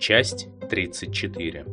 Часть 34.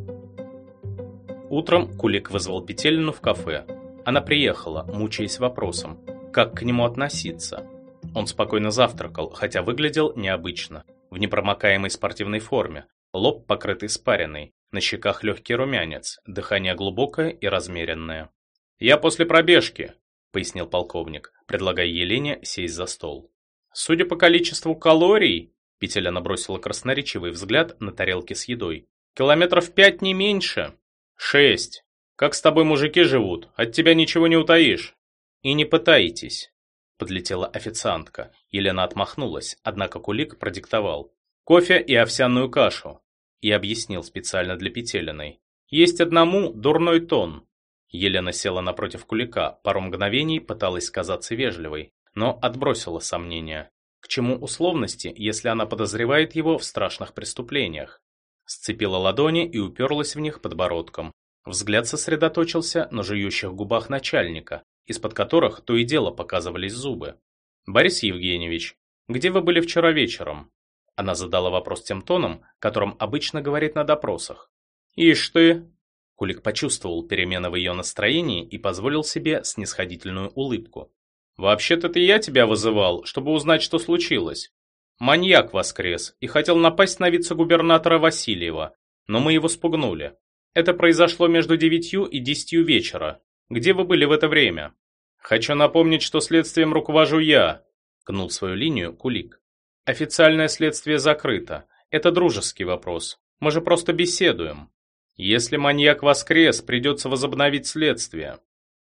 Утром Кулик вызвал Петелину в кафе. Она приехала, мучаясь вопросом, как к нему относиться. Он спокойно завтракал, хотя выглядел необычно. В непромокаемой спортивной форме, лоб покрытый испариной, на щеках легкий румянец, дыхание глубокое и размеренное. «Я после пробежки», — пояснил полковник, предлагая Елене сесть за стол. «Судя по количеству калорий», — Петеля набросила красноречивый взгляд на тарелки с едой, «километров пять не меньше». «Шесть. Как с тобой мужики живут? От тебя ничего не утаишь». «И не пытайтесь», — подлетела официантка. Елена отмахнулась, однако Кулик продиктовал. «Кофе и овсяную кашу». И объяснил специально для Петелиной. «Есть одному дурной тон». Елена села напротив Кулика, пару мгновений пыталась казаться вежливой, но отбросила сомнения. К чему условности, если она подозревает его в страшных преступлениях? Сцепила ладони и уперлась в них подбородком. Взгляд сосредоточился на жующих губах начальника, из-под которых то и дело показывались зубы. «Борис Евгеньевич, где вы были вчера вечером?» Она задала вопрос тем тоном, которым обычно говорит на допросах. «Ишь ты!» Кулик почувствовал перемены в ее настроении и позволил себе снисходительную улыбку. «Вообще-то это я тебя вызывал, чтобы узнать, что случилось. Маньяк воскрес и хотел напасть на вице-губернатора Васильева, но мы его спугнули. Это произошло между девятью и десятью вечера. Где вы были в это время? Хочу напомнить, что следствием руковожу я, гнул свою линию Кулик. Официальное следствие закрыто. Это дружеский вопрос. Мы же просто беседуем. Если маньяк воскрес, придется возобновить следствие.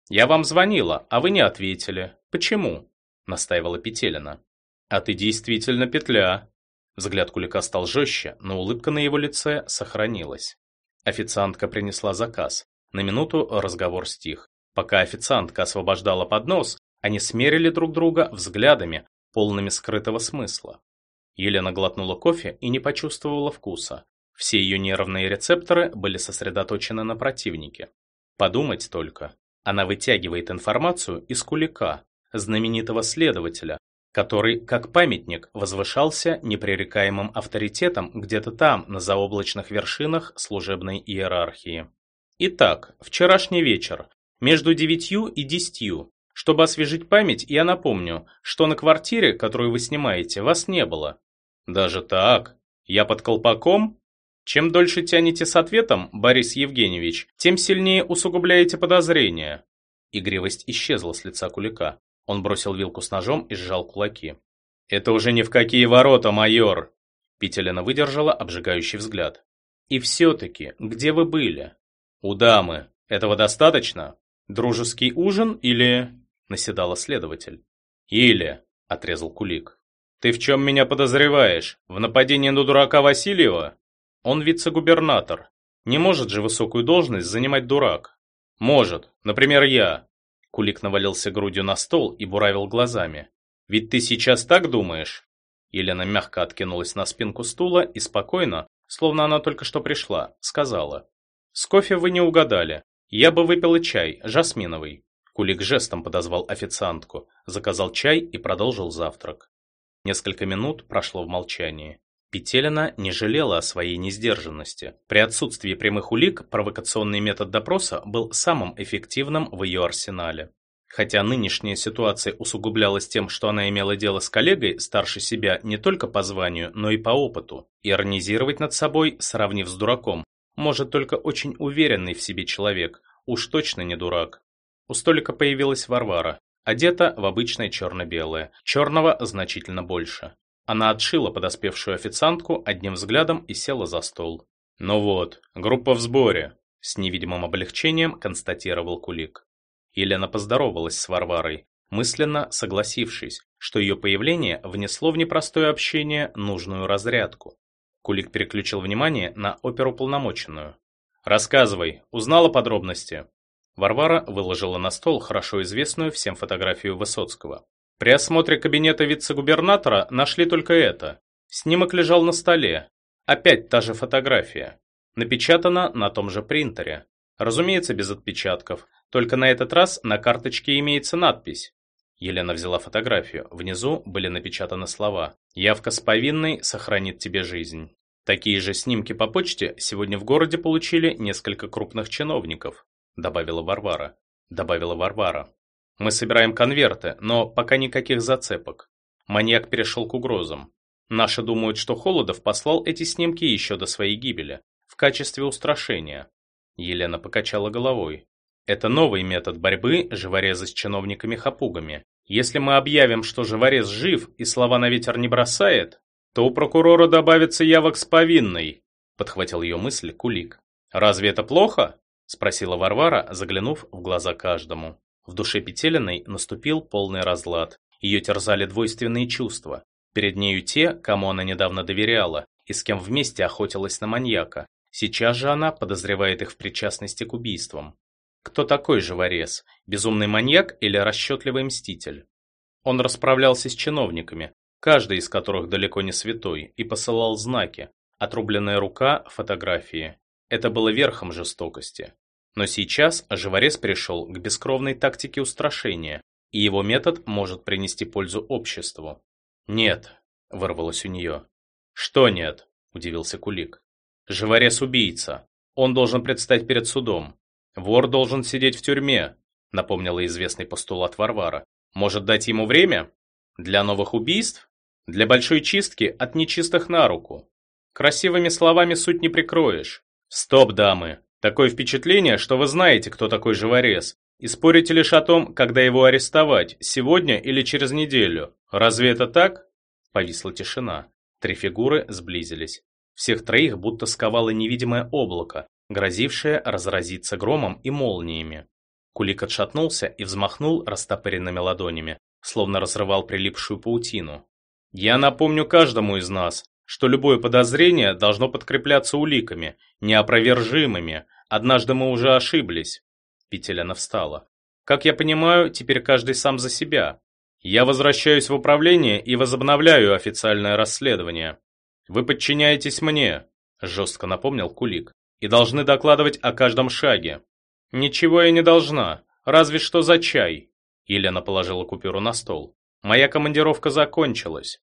Я вам звонила, а вы не ответили. Почему? настаивала Петелина. А ты действительно петля. Взгляд Кулика стал жестче, но улыбка на его лице сохранилась. Официантка принесла заказ. На минуту разговор стих. Пока официантка освобождала поднос, они смерили друг друга взглядами, полными скрытого смысла. Елена глотнула кофе и не почувствовала вкуса. Все ее нервные рецепторы были сосредоточены на противнике. Подумать только. Она вытягивает информацию из Кулика, знаменитого следователя, который, как памятник, возвышался непререкаемым авторитетом где-то там, на заоблачных вершинах служебной иерархии. Итак, вчерашний вечер, между девятью и десятью. Чтобы освежить память, я напомню, что на квартире, которую вы снимаете, вас не было. Даже так? Я под колпаком? Чем дольше тянете с ответом, Борис Евгеньевич, тем сильнее усугубляете подозрения. Игривость исчезла с лица Кулика. Он бросил вилку с ножом и сжал кулаки. «Это уже ни в какие ворота, майор!» Петелина выдержала обжигающий взгляд. «И все-таки, где вы были?» «У дамы. Этого достаточно? Дружеский ужин или...» Наседала следователь. «Или...» — отрезал Кулик. «Ты в чем меня подозреваешь? В нападении на дурака Васильева? Он вице-губернатор. Не может же высокую должность занимать дурак. Может, например, я. Кулик навалился грудью на стол и буравил глазами. «Ведь ты сейчас так думаешь?» Елена мягко откинулась на спинку стула и спокойно, словно она только что пришла, сказала. «С кофе вы не угадали. Я бы выпила чай, жасминовый». Кулик жестом подозвал официантку, заказал чай и продолжил завтрак. Несколько минут прошло в молчании. Петелина не жалела о своей несдержанности. При отсутствии прямых улик провокационный метод допроса был самым эффективным в ее арсенале. Хотя нынешняя ситуация усугублялась тем, что она имела дело с коллегой старше себя не только по званию, но и по опыту. Иронизировать над собой, сравнив с дураком, может только очень уверенный в себе человек, уж точно не дурак. У столика появилась Варвара, одета в обычное черно-белое, черного значительно больше. Она отшила подоспевшую официантку одним взглядом и села за стол. «Ну вот, группа в сборе», — с невидимым облегчением констатировал Кулик. Елена поздоровалась с Варварой, мысленно согласившись, что ее появление внесло в непростое общение нужную разрядку. Кулик переключил внимание на оперуполномоченную. «Рассказывай, узнала подробности?» Варвара выложила на стол хорошо известную всем фотографию Высоцкого. При осмотре кабинета вице-губернатора нашли только это. Снимок лежал на столе. Опять та же фотография. Напечатана на том же принтере. Разумеется, без отпечатков. Только на этот раз на карточке имеется надпись. Елена взяла фотографию. Внизу были напечатаны слова. «Явка с повинной сохранит тебе жизнь». Такие же снимки по почте сегодня в городе получили несколько крупных чиновников, добавила Варвара. Добавила Варвара. Мы собираем конверты, но пока никаких зацепок. Маньяк перешел к угрозам. Наши думают, что Холодов послал эти снимки еще до своей гибели, в качестве устрашения. Елена покачала головой. Это новый метод борьбы живореза с чиновниками-хапугами. Если мы объявим, что живорез жив и слова на ветер не бросает, то у прокурора добавится явок с повинной, подхватил ее мысль Кулик. Разве это плохо? спросила Варвара, заглянув в глаза каждому. В душе Петелиной наступил полный разлад. Ее терзали двойственные чувства. Перед нею те, кому она недавно доверяла, и с кем вместе охотилась на маньяка. Сейчас же она подозревает их в причастности к убийствам. Кто такой живорез? Безумный маньяк или расчетливый мститель? Он расправлялся с чиновниками, каждый из которых далеко не святой, и посылал знаки. Отрубленная рука, фотографии. Это было верхом жестокости. Но сейчас живорез перешел к бескровной тактике устрашения, и его метод может принести пользу обществу. «Нет», — вырвалось у нее. «Что нет?» — удивился Кулик. «Живорез убийца. Он должен предстать перед судом. Вор должен сидеть в тюрьме», — напомнила известный постулат Варвара. «Может дать ему время? Для новых убийств? Для большой чистки от нечистых на руку. Красивыми словами суть не прикроешь. Стоп, дамы. Такое впечатление, что вы знаете, кто такой живорез, и спорите лишь о том, когда его арестовать, сегодня или через неделю. Разве это так? Повисла тишина. Три фигуры сблизились. Всех троих будто сковало невидимое облако, грозившее разразиться громом и молниями. Кулик отшатнулся и взмахнул растопыренными ладонями, словно разрывал прилипшую паутину. «Я напомню каждому из нас, что любое подозрение должно подкрепляться уликами, неопровержимыми. Однажды мы уже ошиблись». Петеляна встала. «Как я понимаю, теперь каждый сам за себя. Я возвращаюсь в управление и возобновляю официальное расследование. Вы подчиняетесь мне», – жестко напомнил Кулик, – «и должны докладывать о каждом шаге». «Ничего я не должна, разве что за чай», – Елена положила купюру на стол. «Моя командировка закончилась.